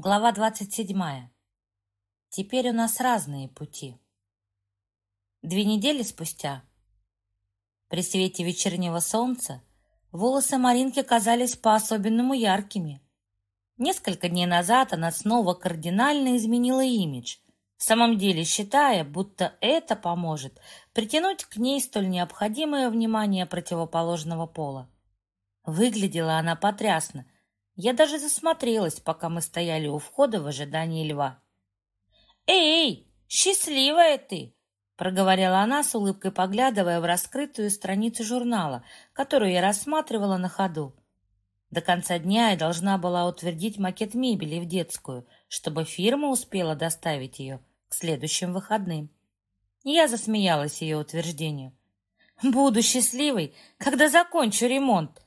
Глава двадцать седьмая. Теперь у нас разные пути. Две недели спустя, при свете вечернего солнца, волосы Маринки казались по-особенному яркими. Несколько дней назад она снова кардинально изменила имидж, в самом деле считая, будто это поможет притянуть к ней столь необходимое внимание противоположного пола. Выглядела она потрясно – я даже засмотрелась, пока мы стояли у входа в ожидании льва. «Эй, счастливая ты!» проговорила она с улыбкой, поглядывая в раскрытую страницу журнала, которую я рассматривала на ходу. До конца дня я должна была утвердить макет мебели в детскую, чтобы фирма успела доставить ее к следующим выходным. Я засмеялась ее утверждению. «Буду счастливой, когда закончу ремонт»,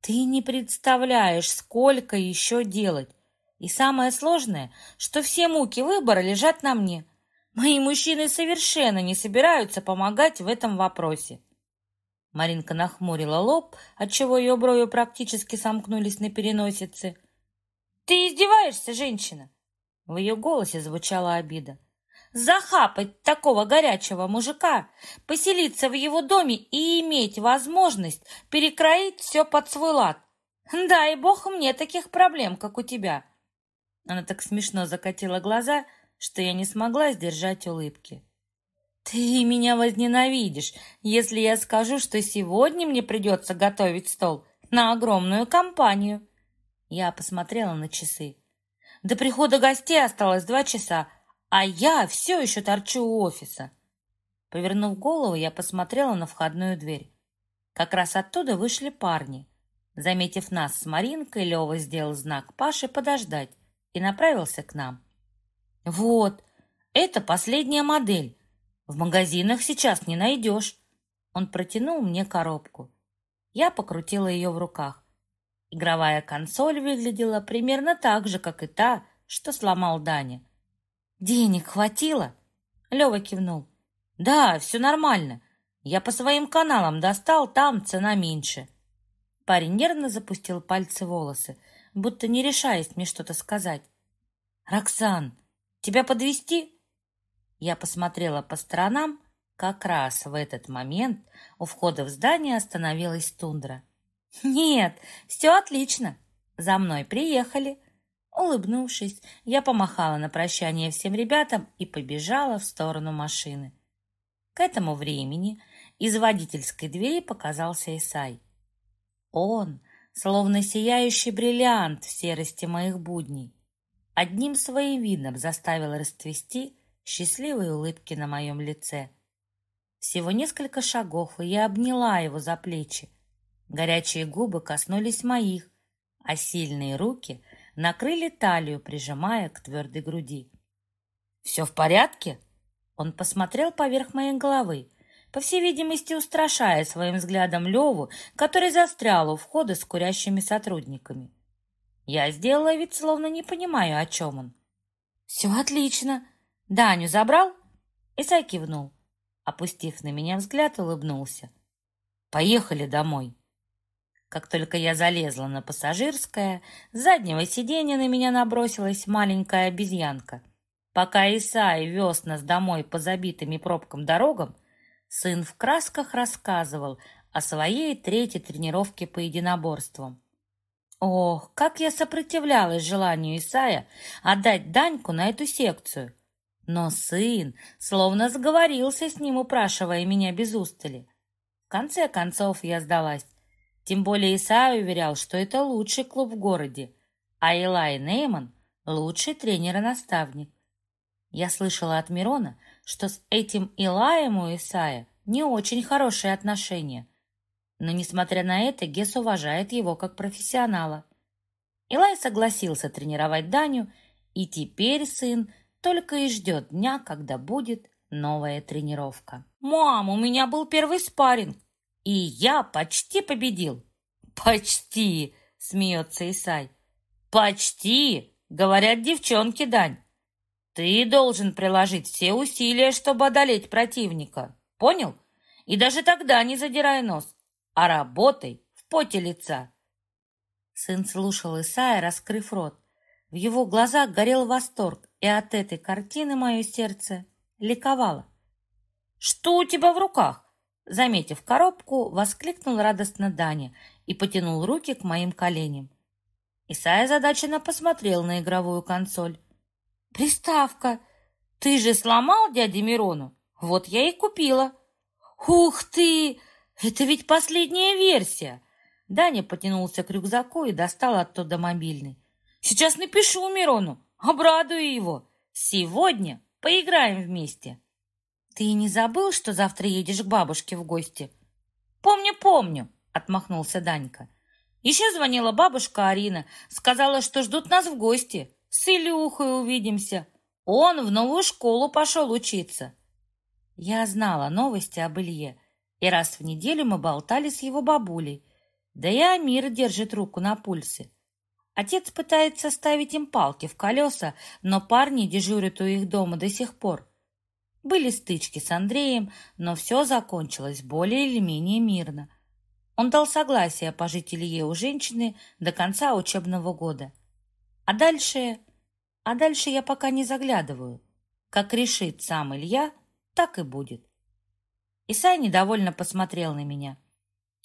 ты не представляешь, сколько еще делать. И самое сложное, что все муки выбора лежат на мне. Мои мужчины совершенно не собираются помогать в этом вопросе. Маринка нахмурила лоб, отчего ее брови практически сомкнулись на переносице. «Ты издеваешься, женщина?» В ее голосе звучала обида захапать такого горячего мужика, поселиться в его доме и иметь возможность перекроить все под свой лад. Дай бог мне таких проблем, как у тебя. Она так смешно закатила глаза, что я не смогла сдержать улыбки. Ты меня возненавидишь, если я скажу, что сегодня мне придется готовить стол на огромную компанию. Я посмотрела на часы. До прихода гостей осталось два часа, а я все еще торчу у офиса. Повернув голову, я посмотрела на входную дверь. Как раз оттуда вышли парни. Заметив нас с Маринкой, Лева сделал знак Паше подождать и направился к нам. «Вот, это последняя модель. В магазинах сейчас не найдешь». Он протянул мне коробку. Я покрутила ее в руках. Игровая консоль выглядела примерно так же, как и та, что сломал Даня. «Денег хватило?» Лева кивнул. «Да, все нормально. Я по своим каналам достал, там цена меньше». Парень нервно запустил пальцы в волосы, будто не решаясь мне что-то сказать. «Роксан, тебя подвести? Я посмотрела по сторонам. Как раз в этот момент у входа в здание остановилась тундра. «Нет, все отлично. За мной приехали. Улыбнувшись, я помахала на прощание всем ребятам и побежала в сторону машины. К этому времени из водительской двери показался Исай. Он, словно сияющий бриллиант в серости моих будней, одним своим видом заставил расцвести счастливые улыбки на моем лице. Всего несколько шагов, и я обняла его за плечи. Горячие губы коснулись моих, а сильные руки — накрыли талию, прижимая к твердой груди. «Все в порядке?» Он посмотрел поверх моей головы, по всей видимости, устрашая своим взглядом Леву, который застрял у входа с курящими сотрудниками. Я сделала вид, словно не понимаю, о чем он. «Все отлично. Даню забрал?» Исай кивнул. Опустив на меня взгляд, улыбнулся. «Поехали домой». Как только я залезла на пассажирское, с заднего сиденья на меня набросилась маленькая обезьянка. Пока Исай вез нас домой по забитым пробкам дорогам, сын в красках рассказывал о своей третьей тренировке по единоборствам. Ох, как я сопротивлялась желанию Исая отдать Даньку на эту секцию. Но сын словно сговорился с ним, упрашивая меня без устали. В конце концов я сдалась. Тем более Исай уверял, что это лучший клуб в городе, а Элай Нейман – лучший тренер и наставник. Я слышала от Мирона, что с этим Илаем у Исая не очень хорошие отношения. Но, несмотря на это, Гес уважает его как профессионала. Илай согласился тренировать Даню, и теперь сын только и ждет дня, когда будет новая тренировка. «Мам, у меня был первый спарринг, и я почти победил. Почти, смеется Исай. Почти, говорят девчонки, Дань. Ты должен приложить все усилия, чтобы одолеть противника. Понял? И даже тогда не задирай нос, а работай в поте лица. Сын слушал Исая, раскрыв рот. В его глазах горел восторг, и от этой картины мое сердце ликовало. «Что у тебя в руках?» Заметив коробку, воскликнул радостно Даня и потянул руки к моим коленям. Исайя задаченно посмотрел на игровую консоль. «Приставка! Ты же сломал дяде Мирону? Вот я и купила!» «Ух ты! Это ведь последняя версия!» Даня потянулся к рюкзаку и достал оттуда мобильный. «Сейчас напишу Мирону, обрадую его. Сегодня поиграем вместе». «Ты не забыл, что завтра едешь к бабушке в гости?» «Помню, помню», — отмахнулся Данька. «Еще звонила бабушка Арина, сказала, что ждут нас в гости. С Илюхой увидимся. Он в новую школу пошел учиться». Я знала новости об Илье, и раз в неделю мы болтали с его бабулей. Да и Амир держит руку на пульсе. Отец пытается ставить им палки в колеса, но парни дежурят у их дома до сих пор. Были стычки с Андреем, но все закончилось более или менее мирно. Он дал согласие пожить Илье у женщины до конца учебного года. А дальше... А дальше я пока не заглядываю. Как решит сам Илья, так и будет. Исай недовольно посмотрел на меня.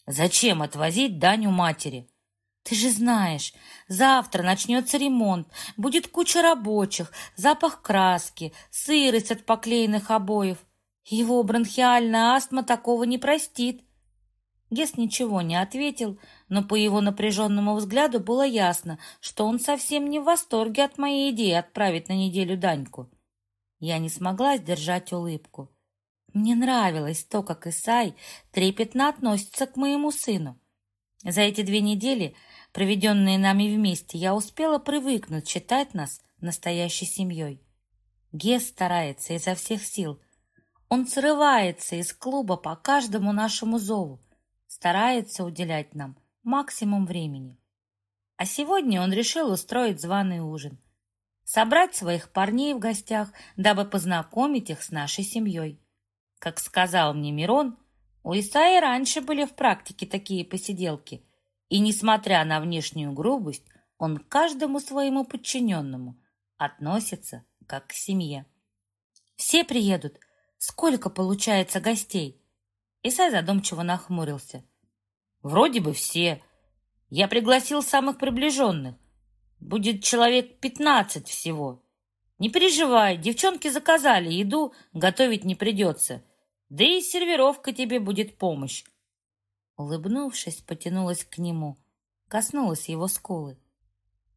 «Зачем отвозить Даню матери? Ты же знаешь, завтра начнется ремонт, будет куча рабочих, запах краски, сырость от поклеенных обоев. Его бронхиальная астма такого не простит. Гес ничего не ответил, но по его напряженному взгляду было ясно, что он совсем не в восторге от моей идеи отправить на неделю Даньку. Я не смогла сдержать улыбку. Мне нравилось то, как Исай трепетно относится к моему сыну. За эти две недели проведенные нами вместе, я успела привыкнуть считать нас настоящей семьей. Гес старается изо всех сил. Он срывается из клуба по каждому нашему зову, старается уделять нам максимум времени. А сегодня он решил устроить званый ужин, собрать своих парней в гостях, дабы познакомить их с нашей семьей. Как сказал мне Мирон, у Исаи раньше были в практике такие посиделки – и, несмотря на внешнюю грубость, он к каждому своему подчиненному относится как к семье. «Все приедут. Сколько получается гостей?» Исай задумчиво нахмурился. «Вроде бы все. Я пригласил самых приближенных. Будет человек пятнадцать всего. Не переживай, девчонки заказали еду, готовить не придется. Да и сервировка тебе будет помощь. Улыбнувшись, потянулась к нему, коснулась его скулы.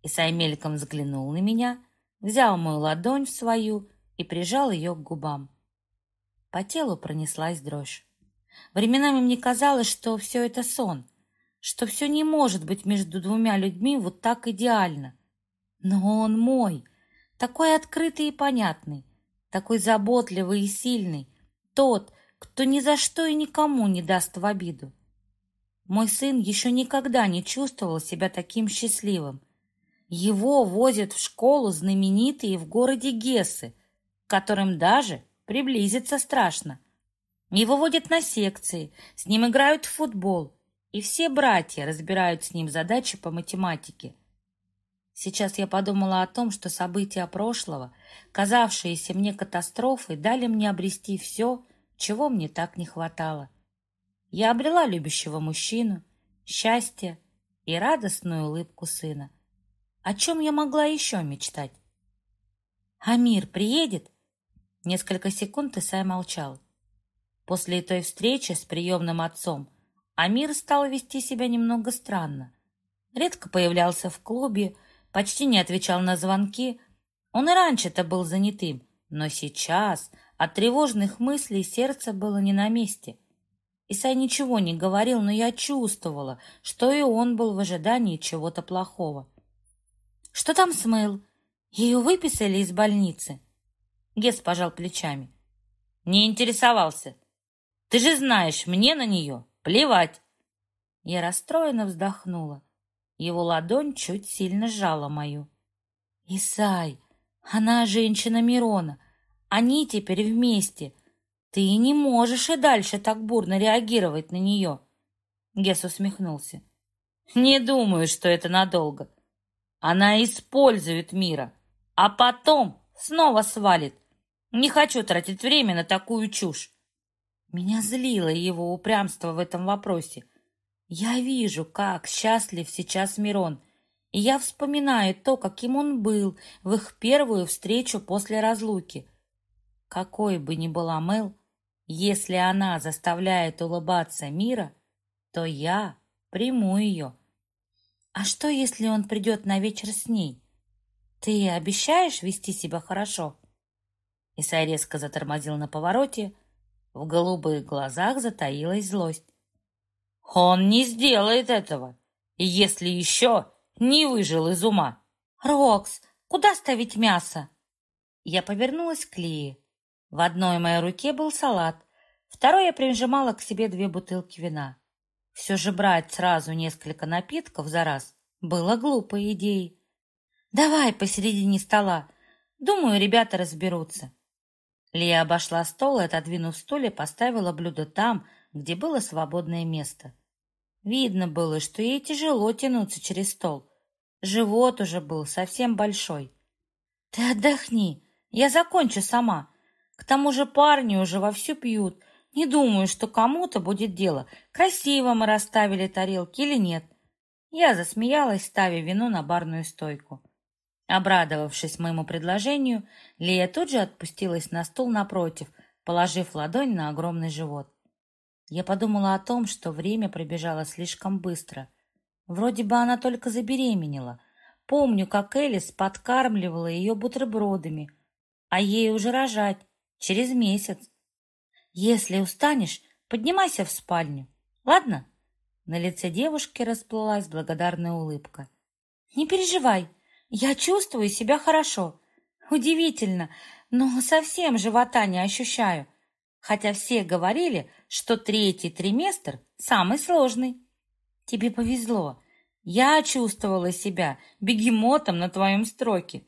Исай мельком взглянул на меня, взял мою ладонь в свою и прижал ее к губам. По телу пронеслась дрожь. Временами мне казалось, что все это сон, что все не может быть между двумя людьми вот так идеально. Но он мой, такой открытый и понятный, такой заботливый и сильный, тот, кто ни за что и никому не даст в обиду. Мой сын еще никогда не чувствовал себя таким счастливым. Его возят в школу знаменитые в городе Гессы, к которым даже приблизиться страшно. Его водят на секции, с ним играют в футбол, и все братья разбирают с ним задачи по математике. Сейчас я подумала о том, что события прошлого, казавшиеся мне катастрофой, дали мне обрести все, чего мне так не хватало. Я обрела любящего мужчину, счастье и радостную улыбку сына. О чем я могла еще мечтать? «Амир приедет?» Несколько секунд Исай молчал. После той встречи с приемным отцом Амир стал вести себя немного странно. Редко появлялся в клубе, почти не отвечал на звонки. Он и раньше-то был занятым, но сейчас от тревожных мыслей сердце было не на месте. Исай ничего не говорил, но я чувствовала, что и он был в ожидании чего-то плохого. «Что там с Мэл? Ее выписали из больницы?» Гес пожал плечами. «Не интересовался. Ты же знаешь, мне на нее плевать». Я расстроенно вздохнула. Его ладонь чуть сильно сжала мою. «Исай, она женщина Мирона. Они теперь вместе. Ты не можешь и дальше так бурно реагировать на нее. Гес усмехнулся. Не думаю, что это надолго. Она использует мира, а потом снова свалит. Не хочу тратить время на такую чушь. Меня злило его упрямство в этом вопросе. Я вижу, как счастлив сейчас Мирон, и я вспоминаю то, каким он был в их первую встречу после разлуки. Какой бы ни была Мэл, если она заставляет улыбаться мира, то я приму ее. А что, если он придет на вечер с ней? Ты обещаешь вести себя хорошо? Исай резко затормозил на повороте. В голубых глазах затаилась злость. Он не сделает этого, если еще не выжил из ума. Рокс, куда ставить мясо? Я повернулась к Лии. В одной моей руке был салат, второй я прижимала к себе две бутылки вина. Все же брать сразу несколько напитков за раз было глупой идеей. «Давай посередине стола. Думаю, ребята разберутся». Лия обошла стол и, отодвинув стулья, поставила блюдо там, где было свободное место. Видно было, что ей тяжело тянуться через стол. Живот уже был совсем большой. «Ты отдохни, я закончу сама. К тому же парни уже вовсю пьют. Не думаю, что кому-то будет дело, красиво мы расставили тарелки или нет». Я засмеялась, ставя вино на барную стойку. Обрадовавшись моему предложению, Лия тут же отпустилась на стул напротив, положив ладонь на огромный живот. Я подумала о том, что время пробежало слишком быстро. Вроде бы она только забеременела. Помню, как Элис подкармливала ее бутербродами, а ей уже рожать через месяц. Если устанешь, поднимайся в спальню, ладно? На лице девушки расплылась благодарная улыбка. Не переживай, я чувствую себя хорошо. Удивительно, но совсем живота не ощущаю. Хотя все говорили, что третий триместр самый сложный. Тебе повезло. Я чувствовала себя бегемотом на твоем строке.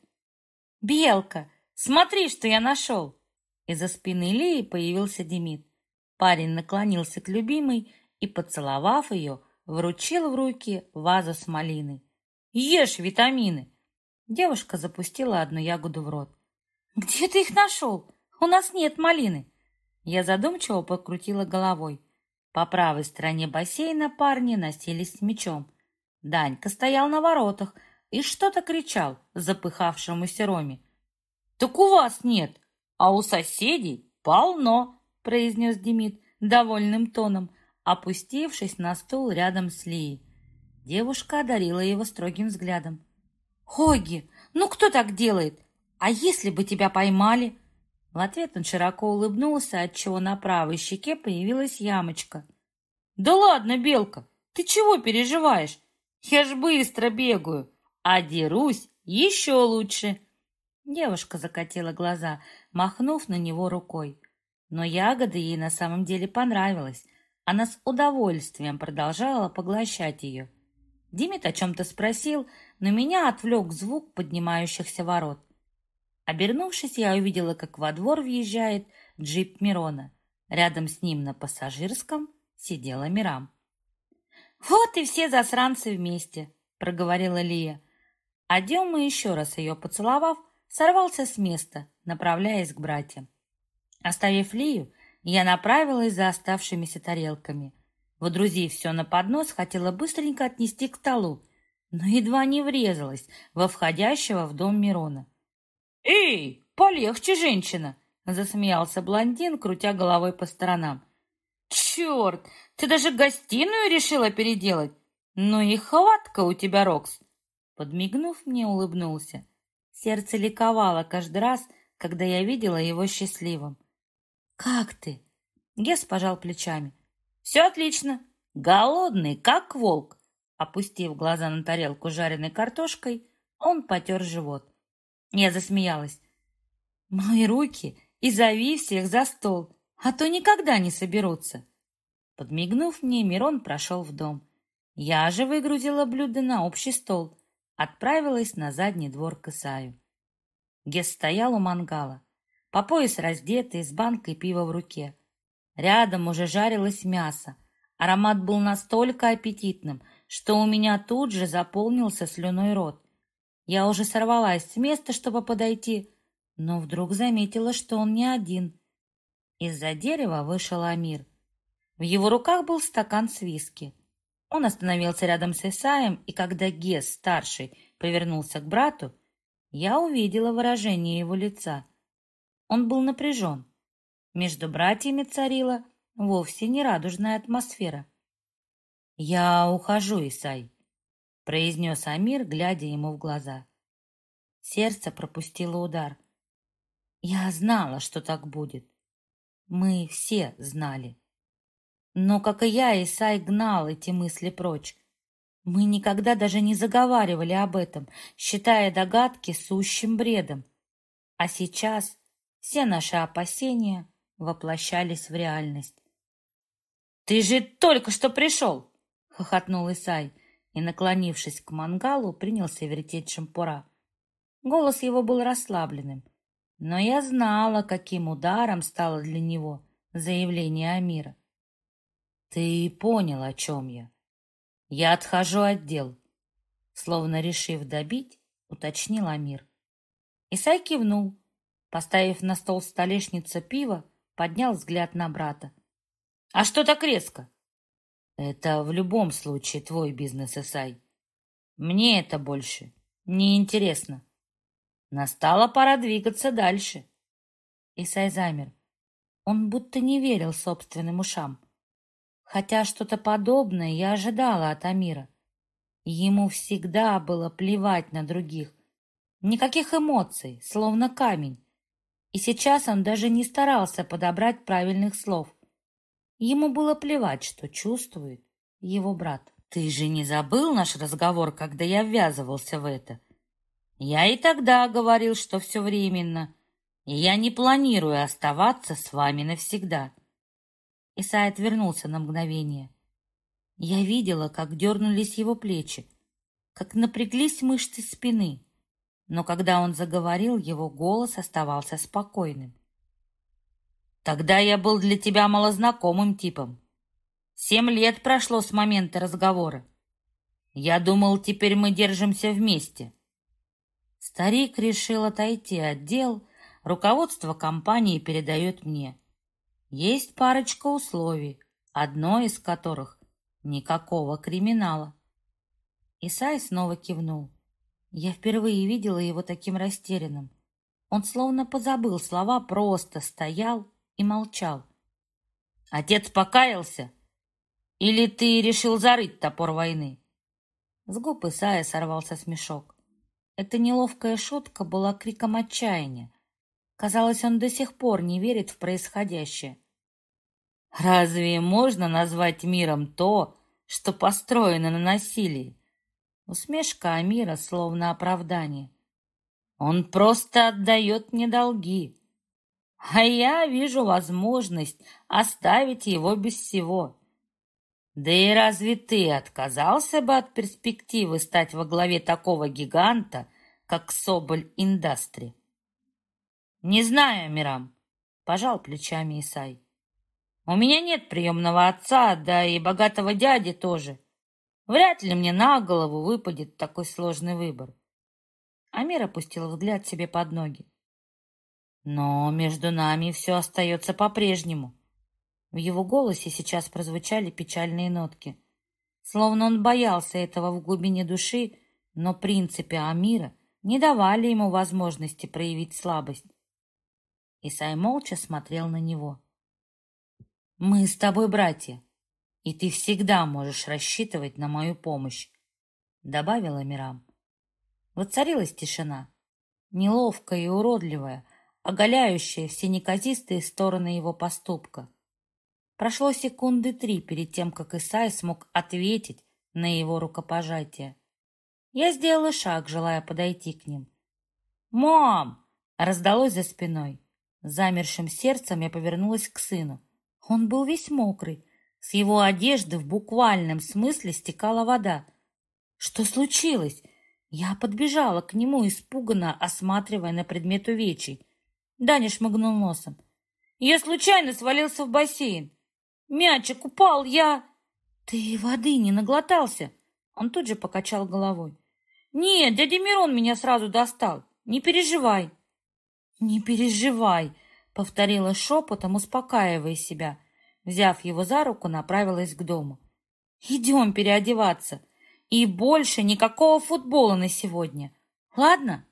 Белка, смотри, что я нашел. Из-за спины Лии появился Демид. Парень наклонился к любимой и, поцеловав ее, вручил в руки вазу с малиной. «Ешь витамины!» Девушка запустила одну ягоду в рот. «Где ты их нашел? У нас нет малины!» Я задумчиво покрутила головой. По правой стороне бассейна парни носились мечом. Данька стоял на воротах и что-то кричал запыхавшемуся Роме. «Так у вас нет, а у соседей полно!» произнес Демид довольным тоном, опустившись на стул рядом с Лией. Девушка одарила его строгим взглядом. «Хоги, ну кто так делает? А если бы тебя поймали?» В ответ он широко улыбнулся, отчего на правой щеке появилась ямочка. «Да ладно, Белка, ты чего переживаешь? Я ж быстро бегаю, а дерусь еще лучше!» Девушка закатила глаза, махнув на него рукой. Но ягода ей на самом деле понравилась. Она с удовольствием продолжала поглощать ее. Димит о чем-то спросил, но меня отвлек звук поднимающихся ворот. Обернувшись, я увидела, как во двор въезжает джип Мирона. Рядом с ним на пассажирском сидела Мирам. «Вот и все засранцы вместе», — проговорила Лия. А Дема, еще раз ее поцеловав, сорвался с места, направляясь к братьям. Оставив Лию, я направилась за оставшимися тарелками. Водрузив все на поднос, хотела быстренько отнести к столу, но едва не врезалась во входящего в дом Мирона. «Эй, полегче, женщина!» — засмеялся блондин, крутя головой по сторонам. «Черт, ты даже гостиную решила переделать? Ну и хватка у тебя, Рокс!» Подмигнув мне, улыбнулся. Сердце ликовало каждый раз, когда я видела его счастливым. «Как ты?» Гес пожал плечами. «Все отлично. Голодный, как волк». Опустив глаза на тарелку жареной картошкой, он потер живот. Я засмеялась. «Мои руки и зови всех за стол, а то никогда не соберутся». Подмигнув мне, Мирон прошел в дом. Я же выгрузила блюдо на общий стол, отправилась на задний двор к Исаю. Гес стоял у мангала по пояс раздетый, с банкой пива в руке. Рядом уже жарилось мясо. Аромат был настолько аппетитным, что у меня тут же заполнился слюной рот. Я уже сорвалась с места, чтобы подойти, но вдруг заметила, что он не один. Из-за дерева вышел Амир. В его руках был стакан с виски. Он остановился рядом с Исаем, и когда Гес, старший, повернулся к брату, я увидела выражение его лица. Он был напряжен. Между братьями царила вовсе не радужная атмосфера. «Я ухожу, Исай», — произнес Амир, глядя ему в глаза. Сердце пропустило удар. Я знала, что так будет. Мы все знали. Но, как и я, Исай гнал эти мысли прочь. Мы никогда даже не заговаривали об этом, считая догадки сущим бредом. А сейчас все наши опасения воплощались в реальность. «Ты же только что пришел!» — хохотнул Исай и, наклонившись к мангалу, принялся вертеть шампура. Голос его был расслабленным, но я знала, каким ударом стало для него заявление Амира. «Ты понял, о чем я. Я отхожу от дел», словно решив добить, уточнил Амир. Исай кивнул, поставив на стол столешница пива, поднял взгляд на брата. «А что так резко?» «Это в любом случае твой бизнес, Исай. Мне это больше не интересно. Настала пора двигаться дальше». Исай замер. Он будто не верил собственным ушам. Хотя что-то подобное я ожидала от Амира. Ему всегда было плевать на других. Никаких эмоций, словно камень. И сейчас он даже не старался подобрать правильных слов. Ему было плевать, что чувствует его брат. «Ты же не забыл наш разговор, когда я ввязывался в это? Я и тогда говорил, что все временно, и я не планирую оставаться с вами навсегда». Исай отвернулся на мгновение. Я видела, как дернулись его плечи, как напряглись мышцы спины. Но когда он заговорил, его голос оставался спокойным. «Тогда я был для тебя малознакомым типом. Семь лет прошло с момента разговора. Я думал, теперь мы держимся вместе». Старик решил отойти от дел, руководство компании передает мне. Есть парочка условий, одно из которых — никакого криминала. Исай снова кивнул. Я впервые видела его таким растерянным. Он словно позабыл слова, просто стоял и молчал. «Отец покаялся? Или ты решил зарыть топор войны?» С губ Исая сорвался смешок. Эта неловкая шутка была криком отчаяния. Казалось, он до сих пор не верит в происходящее. Разве можно назвать миром то, что построено на насилии? Усмешка Амира словно оправдание. Он просто отдает мне долги. А я вижу возможность оставить его без всего. Да и разве ты отказался бы от перспективы стать во главе такого гиганта, как Соболь Индастри? Не знаю, Мирам, пожал плечами Исай. У меня нет приемного отца, да и богатого дяди тоже. Вряд ли мне на голову выпадет такой сложный выбор. Амир опустил взгляд себе под ноги. Но между нами все остается по-прежнему. В его голосе сейчас прозвучали печальные нотки. Словно он боялся этого в глубине души, но принципы Амира не давали ему возможности проявить слабость. Исай молча смотрел на него. «Мы с тобой братья, и ты всегда можешь рассчитывать на мою помощь», добавила Мирам. Воцарилась тишина, неловкая и уродливая, оголяющая все неказистые стороны его поступка. Прошло секунды три перед тем, как Исай смог ответить на его рукопожатие. Я сделала шаг, желая подойти к ним. «Мам!» — раздалось за спиной. Замершим сердцем я повернулась к сыну. Он был весь мокрый. С его одежды в буквальном смысле стекала вода. Что случилось? Я подбежала к нему, испуганно осматривая на предмет увечий. Даня шмыгнул носом. Я случайно свалился в бассейн. Мячик упал, я... Ты воды не наглотался? Он тут же покачал головой. Нет, дядя Мирон меня сразу достал. Не переживай. Не переживай, повторила шепотом, успокаивая себя. Взяв его за руку, направилась к дому. Идем переодеваться. И больше никакого футбола на сегодня. Ладно?